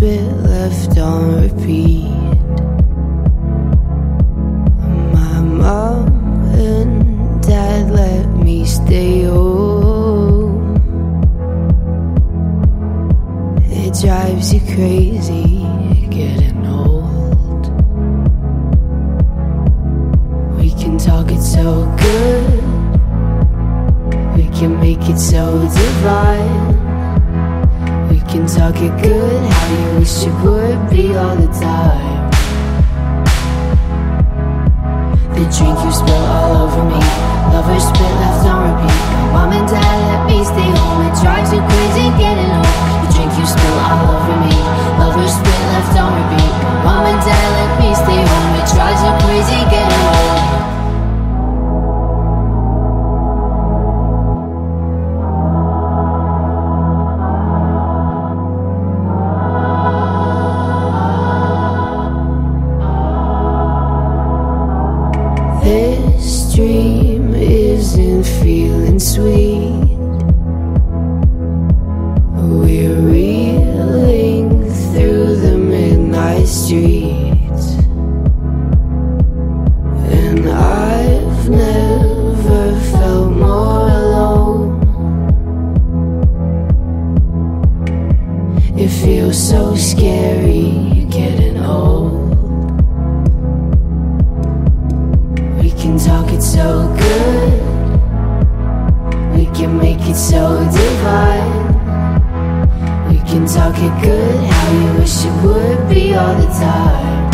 left on repeat. My mom and dad let me stay home. It drives you crazy getting old. We can talk it so good, we can make it so divine it good, how you wish it would be all the time. The drink you spill all over me, lovers spit left on repeat. This dream isn't feeling sweet. We're reeling through the midnight streets. And I've never felt more alone. It feels so scary getting old. Can talk it so good. We can make it so divine. We can talk it good, how you wish it would be all the time.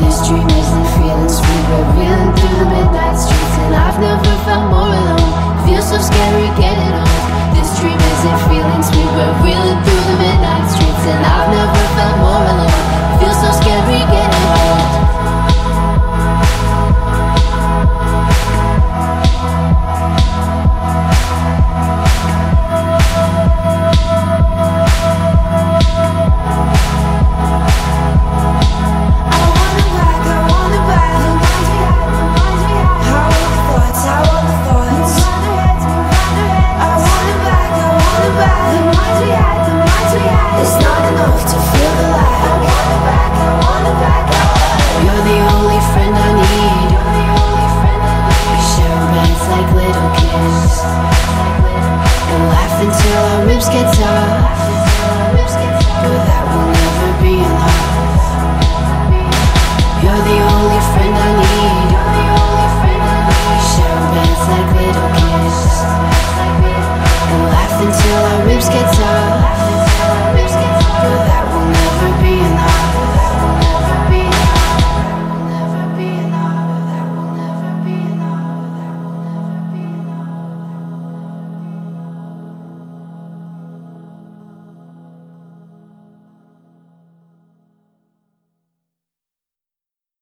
This dream isn't feeling sweet, but reeling through the midnight streets, and I've never keeps getting